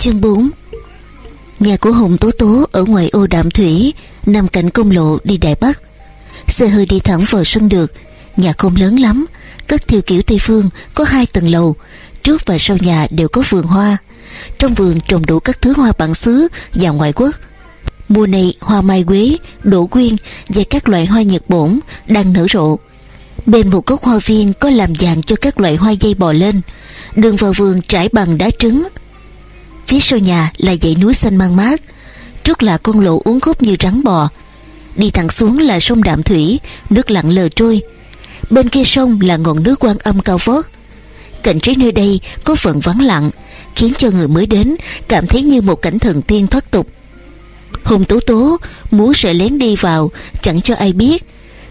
Chương 4 Nhà của Hùng Tố Tố ở ngoài ô Đạm Thủy Nằm cạnh công lộ đi Đại Bắc. Xe hơi đi thẳng vào sân được Nhà không lớn lắm. Cất theo kiểu Tây Phương Có hai tầng lầu Trước và sau nhà đều có vườn hoa. Trong vườn trồng đủ các thứ hoa bản xứ Và ngoại quốc. Mùa này hoa mai quế, đỗ quyên Và các loại hoa nhật bổn Đang nở rộ. Bên một gốc hoa viên có làm vàng cho các loại hoa dây bò lên. Đường vào vườn trải bằng đá trứng Phía sau nhà là dãy núi xanh mang mát. Trước là con lộ uốn khúc như rắn bò. Đi thẳng xuống là sông Đạm Thủy, Nước lặng lờ trôi. Bên kia sông là ngọn núi quan âm cao vót. Cảnh trí nơi đây có phần vắng lặng, Khiến cho người mới đến Cảm thấy như một cảnh thần tiên thoát tục. Hùng Tố Tố muốn sẽ lén đi vào, Chẳng cho ai biết.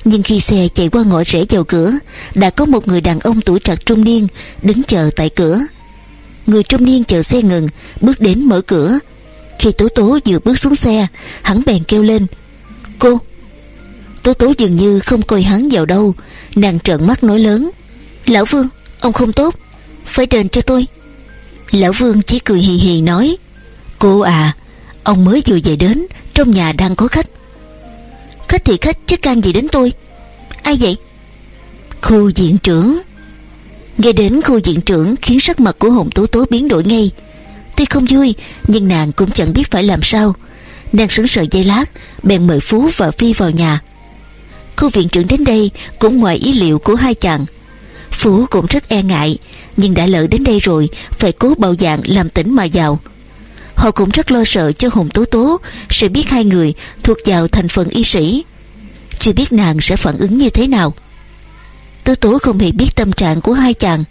Nhưng khi xe chạy qua ngõ rẽ vào cửa, Đã có một người đàn ông tuổi trạc trung niên Đứng chờ tại cửa. Người trung niên chờ xe ngừng, Bước đến mở cửa. Khi Tố Tố vừa bước xuống xe, Hắn bèn kêu lên, Cô! Tố Tố dường như không coi hắn vào đâu, Nàng trợn mắt nói lớn, Lão Vương, ông không tốt, Phải đền cho tôi. Lão Vương chỉ cười hì hì nói, Cô à Ông mới vừa về đến, Trong nhà đang có khách. Khách thì khách, chứ can gì đến tôi. Ai vậy? Khu diện trưởng Nghe đến khu diện trưởng Khiến sắc mặt của Hồng Tố Tố biến đổi ngay. Tuy không vui, Nhưng nàng cũng chẳng biết phải làm sao. Nàng sững sờ dây lát, Bèn mời Phú và Phi vào nhà. Khu viện trưởng đến đây Cũng ngoài ý liệu của hai chàng. Phú cũng rất e ngại, Nhưng đã lỡ đến đây rồi, Phải cố bạo dạng làm tỉnh mà vào Họ cũng rất lo sợ cho Hùng Tố Tố, Sẽ biết hai người thuộc vào thành phần y sĩ. Chưa biết nàng sẽ phản ứng như thế nào. Tứ Tú không hề biết tâm trạng của hai chàng.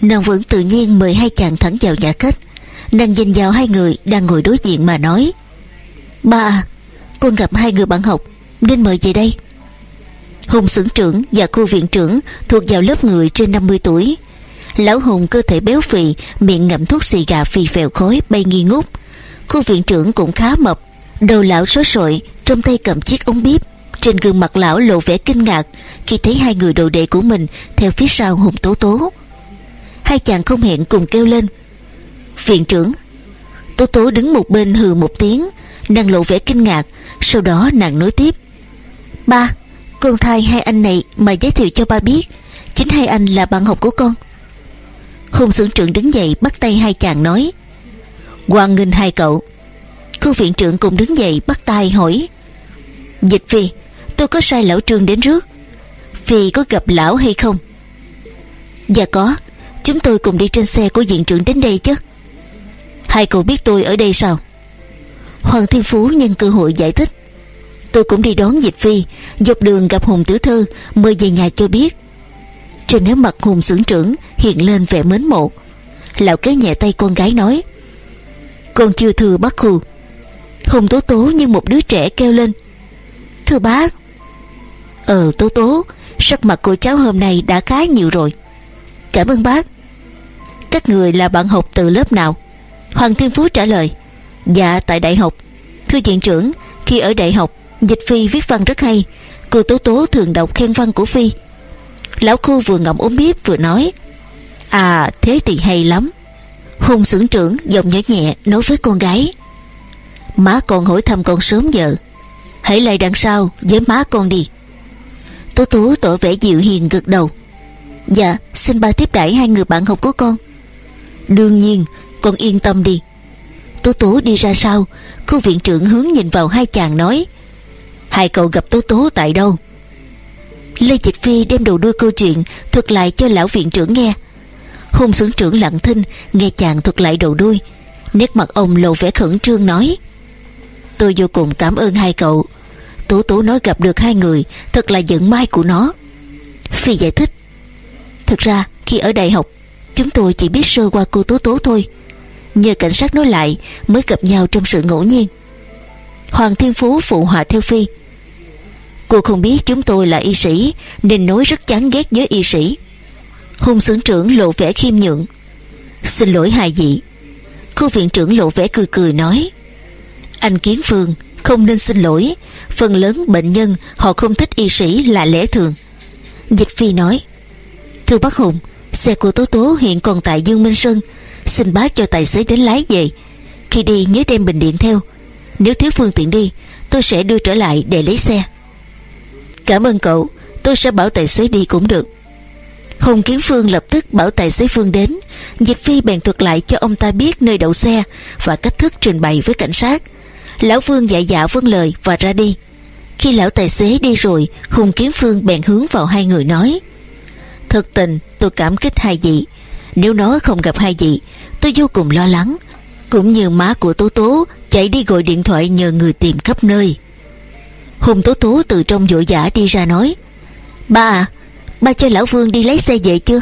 Nàng vẫn tự nhiên mời hai chàng thẳng vào nhà khách. Nàng nhìn vào hai người đang ngồi đối diện mà nói, Ba, Con gặp hai người bạn học, Nên mời về đây. Hùng xưởng trưởng và cô viện trưởng Thuộc vào lớp người trên 50 tuổi. Lão Hùng cơ thể béo phì, Miệng ngậm thuốc xì gà phì phèo khói bay nghi ngút. Cô viện trưởng cũng khá mập, Đầu lão sối sội Trong tay cầm chiếc ống bíp trên gương mặt lão lộ vẻ kinh ngạc Khi thấy hai người đồ đệ của mình Theo phía sau Hùng Tố Tố. Hai chàng không hẹn cùng kêu lên. Viện trưởng. Tố Tố đứng một bên hừ một tiếng, Nàng lộ vẻ kinh ngạc, Sau đó nàng nói tiếp. Ba, Con thai hai anh này mà giới thiệu cho ba biết, Chính hai anh là bạn học của con. Hùng xưởng trưởng đứng dậy bắt tay hai chàng nói Hoàng nghênh hai cậu. Khu viện trưởng cũng đứng dậy bắt tay hỏi, Dịch phi Tôi có sai lão trương đến rước. Phi có gặp lão hay không? Dạ có, Chúng tôi cùng đi trên xe của diện trưởng đến đây chứ. Hai cậu biết tôi ở đây sao? Hoàng Thiên Phú nhân cơ hội giải thích. Tôi cũng đi đón Dịch Phi, Dọc đường gặp Hùng Tử Thư Mời về nhà cho biết. Trên nét mặt Hùng xưởng trưởng, Hiện lên vẻ mến mộ. Lão kéo nhẹ tay con gái nói, Con chưa thừa bác khu. Hùng Tố Tố như một đứa trẻ kêu lên, Thưa bác Ờ Tố Tố, Sắc mặt của cháu hôm nay đã khá nhiều rồi. Cảm ơn bác. Các người là bạn học từ lớp nào? Hoàng Thiên Phú trả lời. Dạ tại đại học. Thưa viện trưởng, Khi ở đại học, Dịch Phi viết văn rất hay. Cô Tố Tố thường đọc khen văn của Phi. Lão khu vừa ngậm ốm bíp vừa nói. À thế thì hay lắm. Hùng xưởng trưởng giọng nhỏ nhẹ nói với con gái. Má con hỏi thăm con sớm giờ. Hãy lại đằng sau với má con đi. Tố Tố tỏ vẻ dịu hiền gật đầu. Dạ xin ba tiếp đãi hai người bạn học của con. Đương nhiên, Con yên tâm đi. Tố Tố đi ra sau, Khu viện trưởng hướng nhìn vào hai chàng nói, Hai cậu gặp Tố Tố tại đâu? Lê Dịch Phi đem đầu đuôi câu chuyện Thuật lại cho lão viện trưởng nghe. Hùng xưởng trưởng lặng thinh, Nghe chàng thuật lại đầu đuôi. Nét mặt ông lộ vẻ khẩn trương nói, Tôi vô cùng cảm ơn hai cậu. Tố Tố nói gặp được hai người, Thật là giận mai của nó. Phi giải thích Thực ra, khi ở đại học, Chúng tôi chỉ biết sơ qua cô Tố Tố thôi. Nhờ cảnh sát nói lại, Mới gặp nhau trong sự ngẫu nhiên. Hoàng Thiên Phú phụ họa theo Phi, Cô không biết chúng tôi là y sĩ, Nên nói rất chán ghét với y sĩ. Hùng xưởng trưởng lộ vẻ khiêm nhượng, Xin lỗi hài dị Khu viện trưởng lộ vẻ cười cười nói, Anh Kiến Phương, Không nên xin lỗi Phần lớn bệnh nhân, họ không thích y sĩ là lẽ thường. Dịch Phi nói, Thưa bác Hùng, Xe của Tố Tố hiện còn tại Dương Minh Sơn. Xin bác cho tài xế đến lái về. Khi đi, nhớ đem bình điện theo. Nếu thiếu phương tiện đi, Tôi sẽ đưa trở lại để lấy xe. Cảm ơn cậu, Tôi sẽ bảo tài xế đi cũng được. Hùng Kiến Phương lập tức bảo tài xế Phương đến. Dịch Phi bèn thuật lại cho ông ta biết nơi đậu xe Và cách thức trình bày với cảnh sát. Lão Phương dạy dạ vâng lời và ra đi. Khi lão tài xế đi rồi, Hùng kiếm Phương bèn hướng vào hai người nói, thật tình, tôi cảm kích hai vị. Nếu nó không gặp hai vị, Tôi vô cùng lo lắng, Cũng như má của Tố Tố Chạy đi gọi điện thoại nhờ người tìm khắp nơi. Hùng Tố Tố từ trong vội vã đi ra nói, Ba à Ba cho Lão Vương đi lấy xe về chưa?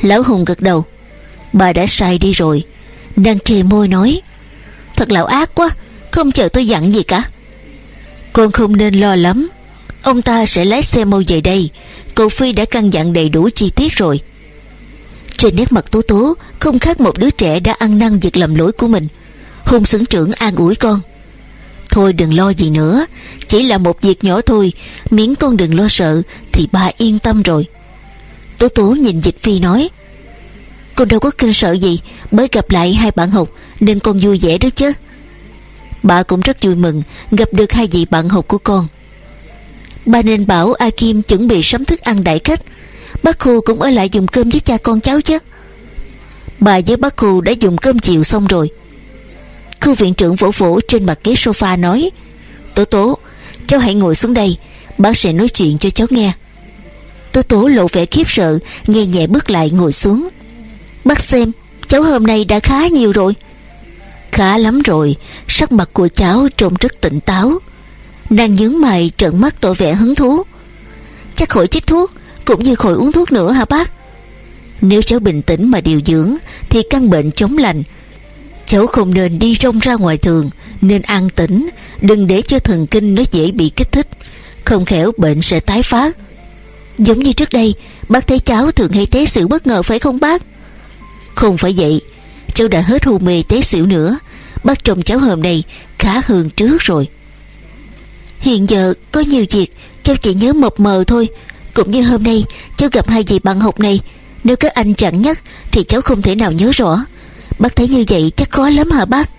Lão Hùng gật đầu Bà đã sai đi rồi. Nàng trề môi nói, Thật lão ác quá, Không chờ tôi dặn gì cả. Con không nên lo lắm. Ông ta sẽ lái xe mau về đây. Cậu Phi đã căn dặn đầy đủ chi tiết rồi. Trên nét mặt Tố Tố, Không khác một đứa trẻ đã ăn năn việc lầm lỗi của mình. Hùng xứng trưởng an ủi con. Thôi đừng lo gì nữa. Chỉ là một việc nhỏ thôi. Miễn con đừng lo sợ, Thì bà yên tâm rồi. Tố tố nhìn dịch phi nói, Con đâu có kinh sợ gì. Mới gặp lại hai bạn học, Nên con vui vẻ đó chứ. Bà cũng rất vui mừng Gặp được hai vị bạn học của con. Bà nên bảo A Kim chuẩn bị sắm thức ăn đại khách. Bác Khu cũng ở lại dùng cơm với cha con cháu chứ. Bà với bác Khu đã dùng cơm chiều xong rồi. Khu viện trưởng vỗ vỗ trên mặt ghế sofa nói, Tố tố, Cháu hãy ngồi xuống đây, Bác sẽ nói chuyện cho cháu nghe. Tố tố lộ vẻ khiếp sợ, Nhẹ nhẹ bước lại ngồi xuống. Bác xem, Cháu hôm nay đã khá nhiều rồi. Khá lắm rồi. Sắc mặt của cháu trông rất tỉnh táo. Nàng nhướng mày, trợn mắt tỏ vẻ hứng thú. Chắc khỏi chích thuốc, Cũng như khỏi uống thuốc nữa hả bác? Nếu cháu bình tĩnh mà điều dưỡng, Thì căn bệnh chống lành. Cháu không nên đi rong ra ngoài thường, Nên an tĩnh, Đừng để cho thần kinh nó dễ bị kích thích. Không khéo bệnh sẽ tái phát. Giống như trước đây, Bác thấy cháu thường hay té xỉu bất ngờ phải không bác? Không phải vậy Cháu đã hết hôn mê té xỉu nữa. Bác chồng cháu hôm nay khá hơn trước rồi. Hiện giờ có nhiều việc, Cháu chỉ nhớ mập mờ thôi. Cũng như hôm nay, cháu gặp hai vị bạn học này. Nếu các anh chẳng nhắc, Thì cháu không thể nào nhớ rõ. Bác thấy như vậy chắc khó lắm hả bác?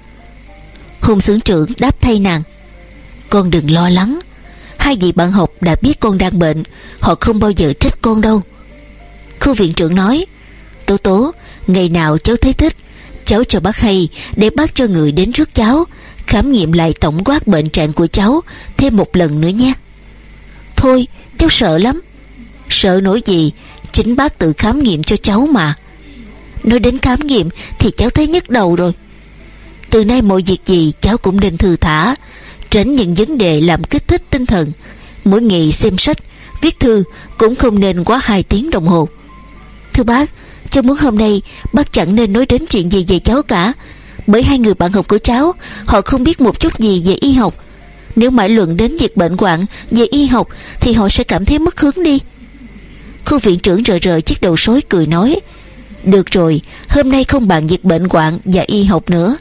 Hùng xưởng trưởng đáp thay nàng. Con đừng lo lắng. Hai vị bạn học đã biết con đang bệnh. Họ không bao giờ trách con đâu. Khu viện trưởng nói, Tố tố, Ngày nào cháu thấy thích Cháu cho bác hay, Để bác cho người đến trước cháu. Khám nghiệm lại tổng quát bệnh trạng của cháu, Thêm một lần nữa nhé. Thôi, cháu sợ lắm. Sợ nổi gì? Chính bác tự khám nghiệm cho cháu mà. Nói đến khám nghiệm Thì cháu thấy nhức đầu rồi. Từ nay mọi việc gì cháu cũng nên thư thả, Tránh những vấn đề làm kích thích tinh thần. Mỗi ngày xem sách, Viết thư cũng không nên quá 2 tiếng đồng hồ. Thưa bác Cháu muốn hôm nay, bác chẳng nên nói đến chuyện gì về cháu cả. Bởi hai người bạn học của cháu, Họ không biết một chút gì về y học. Nếu mãi luận đến việc bệnh hoạn Về y học, Thì họ sẽ cảm thấy mất hướng đi. Khu viện trưởng rờ rờ chiếc đầu sói cười nói, được rồi, Hôm nay không bàn việc bệnh hoạn và y học nữa.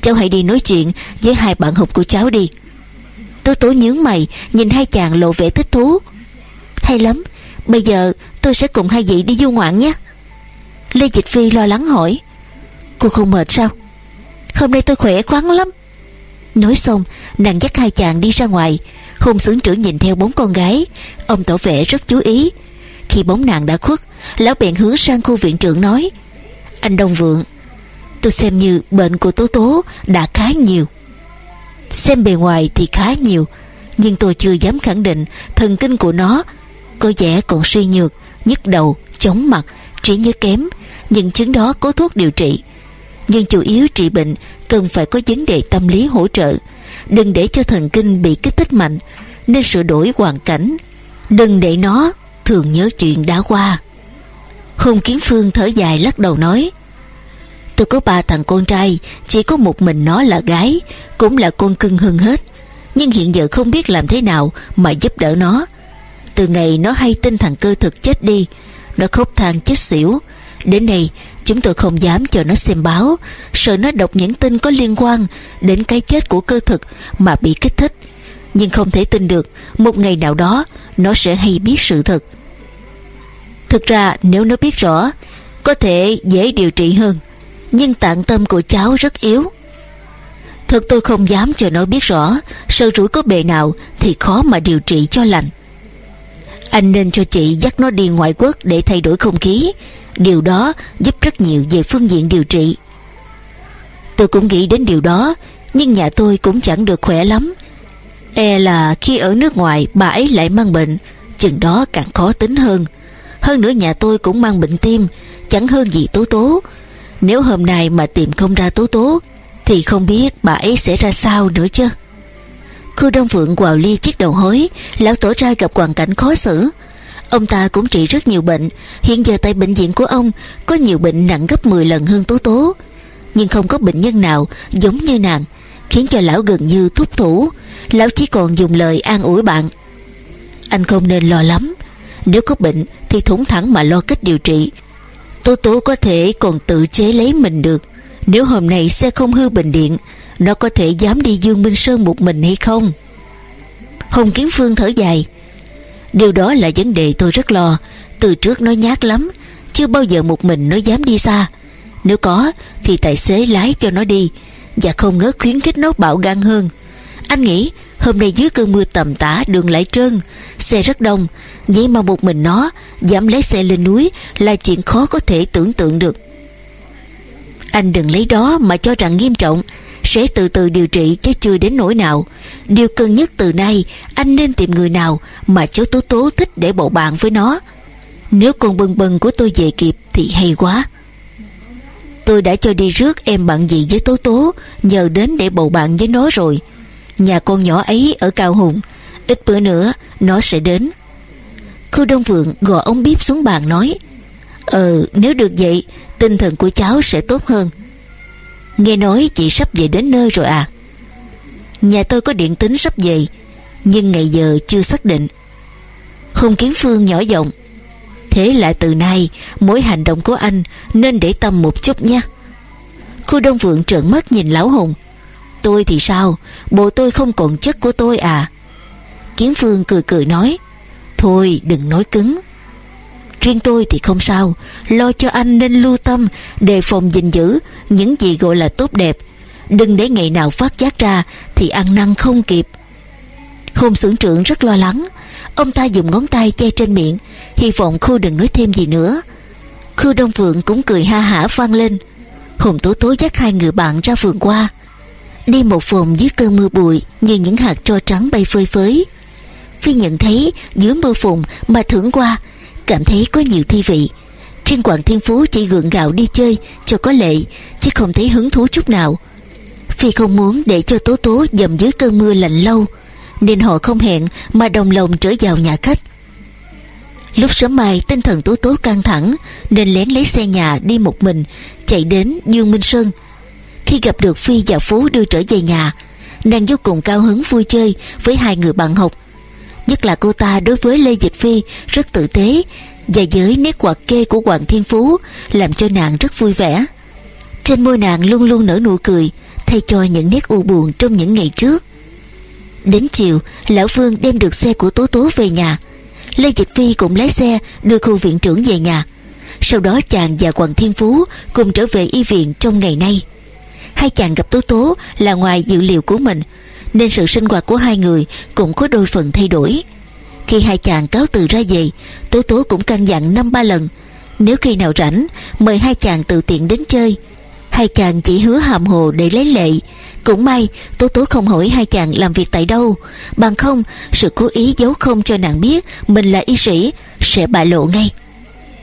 Cháu hãy đi nói chuyện Với hai bạn học của cháu đi. Tố tố nhướng mày, Nhìn hai chàng lộ vẻ thích thú. Hay lắm, Bây giờ tôi sẽ cùng hai vị đi du ngoạn nhé. Lê Dịch Phi lo lắng hỏi. Cô không mệt sao? Hôm nay tôi khỏe khoắn lắm. Nói xong nàng dắt hai chàng đi ra ngoài. Hùng xưởng trưởng nhìn theo bốn con gái. Ông tổ vệ rất chú ý. Khi bóng nàng đã khuất Lão bèn hướng sang khu viện trưởng nói. Anh Đông Vượng Tôi xem như bệnh của Tố Tố đã khá nhiều. Xem bề ngoài thì khá nhiều Nhưng tôi chưa dám khẳng định Thần kinh của nó Có vẻ còn suy nhược nhức đầu, chóng mặt, trí nhớ kém những chứng đó có thuốc điều trị. Nhưng chủ yếu trị bệnh Cần phải có vấn đề tâm lý hỗ trợ. Đừng để cho thần kinh bị kích thích mạnh, Nên sửa đổi hoàn cảnh. Đừng để nó thường nhớ chuyện đã qua. Hùng Kiến Phương thở dài lắc đầu nói, Tôi có ba thằng con trai, Chỉ có một mình nó là gái, Cũng là con cưng hơn hết. Nhưng hiện giờ không biết làm thế nào Mà giúp đỡ nó. Từ ngày nó hay tin thằng cơ thực chết đi, Nó khóc than chết xỉu Đến nay, chúng tôi không dám chờ nó xem báo, Sợ nó đọc những tin có liên quan Đến cái chết của cơ thực Mà bị kích thích. Nhưng không thể tin được, Một ngày nào đó, Nó sẽ hay biết sự thật. Thực ra, nếu nó biết rõ, Có thể dễ điều trị hơn. Nhưng tạng tâm của cháu rất yếu. Thật tôi không dám chờ nó biết rõ Sơ rủi có bề nào Thì khó mà điều trị cho lành. Anh nên cho chị dắt nó đi ngoại quốc Để thay đổi không khí. Điều đó giúp rất nhiều về phương diện điều trị. Tôi cũng nghĩ đến điều đó, Nhưng nhà tôi cũng chẳng được khỏe lắm. E là khi ở nước ngoài, Bà ấy lại mang bệnh. Chừng đó càng khó tính hơn. Hơn nữa nhà tôi cũng mang bệnh tim, Chẳng hơn gì tố tố. Nếu hôm nay mà tìm không ra tố tố, Thì không biết bà ấy sẽ ra sao nữa chứ. Khu Đông Phượng quào ly chiếc đầu hối, Lão tổ trai gặp hoàn cảnh khó xử. Ông ta cũng trị rất nhiều bệnh, Hiện giờ tại bệnh viện của ông, Có nhiều bệnh nặng gấp 10 lần hơn Tố Tố. Nhưng không có bệnh nhân nào giống như nàng, Khiến cho lão gần như thúc thủ. Lão chỉ còn dùng lời an ủi bạn. Anh không nên lo lắm, Nếu có bệnh thì thủng thẳng mà lo cách điều trị. Tố Tố có thể còn tự chế lấy mình được, Nếu hôm nay xe không hư bệnh điện nó có thể dám đi Dương Minh Sơn một mình hay không? Hồng Kiến Phương thở dài. Điều đó là vấn đề tôi rất lo. Từ trước nó nhát lắm, Chưa bao giờ một mình nó dám đi xa. Nếu có, thì tài xế lái cho nó đi, Và không ngớt khuyến khích nó bạo gan hơn. Anh nghĩ, hôm nay dưới cơn mưa tầm tã, đường lại trơn, Xe rất đông. Vậy mà một mình nó, Dám lấy xe lên núi Là chuyện khó có thể tưởng tượng được. Anh đừng lấy đó mà cho rằng nghiêm trọng sẽ từ từ điều trị chứ chưa đến nỗi nào. Điều cần nhất từ nay, Anh nên tìm người nào Mà cháu Tố Tố thích để bầu bạn với nó. Nếu con bần bần của tôi về kịp Thì hay quá. Tôi đã cho đi rước em bạn gì với Tố Tố, Nhờ đến để bầu bạn với nó rồi. Nhà con nhỏ ấy ở Cao Hùng, Ít bữa nữa nó sẽ đến. Khu Đông Vượng gò ống bếp xuống bàn nói Ờ nếu được vậy, Tinh thần của cháu sẽ tốt hơn. Nghe nói chị sắp về đến nơi rồi à? Nhà tôi có điện tính sắp về, Nhưng ngày giờ chưa xác định. Hùng Kiến Phương nhỏ giọng, Thế là từ nay Mỗi hành động của anh Nên để tâm một chút nha Cô Đông Vượng trợn mắt nhìn Lão Hùng, Tôi thì sao? Bộ tôi không còn chất của tôi à? Kiến Phương cười cười nói, Thôi đừng nói cứng. Riêng tôi thì không sao. Lo cho anh nên lưu tâm, Đề phòng gìn giữ Những gì gọi là tốt đẹp. Đừng để ngày nào phát giác ra Thì ăn năn không kịp. Hùng xưởng trưởng rất lo lắng. Ông ta dùng ngón tay che trên miệng, Hy vọng Khu đừng nói thêm gì nữa. Khu Đông Phượng cũng cười ha hả vang lên. Hùng tố tố dắt hai người bạn ra vườn qua. Đi một vòng dưới cơn mưa bụi Như những hạt tro trắng bay phơi phới. Phi nhận thấy dưới mưa phùn mà thưởng qua cảm thấy có nhiều thi vị. Trên quảng thiên phú chỉ gượng gạo đi chơi, cho có lệ, chứ không thấy hứng thú chút nào. Phi không muốn để cho tố tố dầm dưới cơn mưa lạnh lâu, nên họ không hẹn mà đồng lòng trở vào nhà khách. Lúc sớm mai, tinh thần tố tố căng thẳng, nên lén lấy xe nhà đi một mình, chạy đến dương minh sơn. Khi gặp được phi và phú đưa trở về nhà, nàng vô cùng cao hứng vui chơi với hai người bạn học. Nhất là cô ta đối với Lê Dịch Phi rất tử tế và với nét quạt kê của Hoàng Thiên Phú làm cho nàng rất vui vẻ. Trên môi nàng luôn luôn nở nụ cười thay cho những nét u buồn trong những ngày trước. Đến chiều, Lão Phương đem được xe của Tố Tố về nhà. Lê Dịch Phi cũng lái xe đưa khu viện trưởng về nhà. Sau đó chàng và Hoàng Thiên Phú cùng trở về y viện trong ngày nay. Hai chàng gặp Tố Tố là ngoài dự liệu của mình nên sự sinh hoạt của hai người cũng có đôi phần thay đổi. Khi hai chàng cáo từ ra về, Tố Tố cũng căn dặn năm ba lần, nếu khi nào rảnh, mời hai chàng tự tiện đến chơi. Hai chàng chỉ hứa hàm hồ để lấy lệ. Cũng may, Tố Tố không hỏi hai chàng làm việc tại đâu, bằng không, sự cố ý giấu không cho nàng biết mình là y sĩ sẽ bại lộ ngay.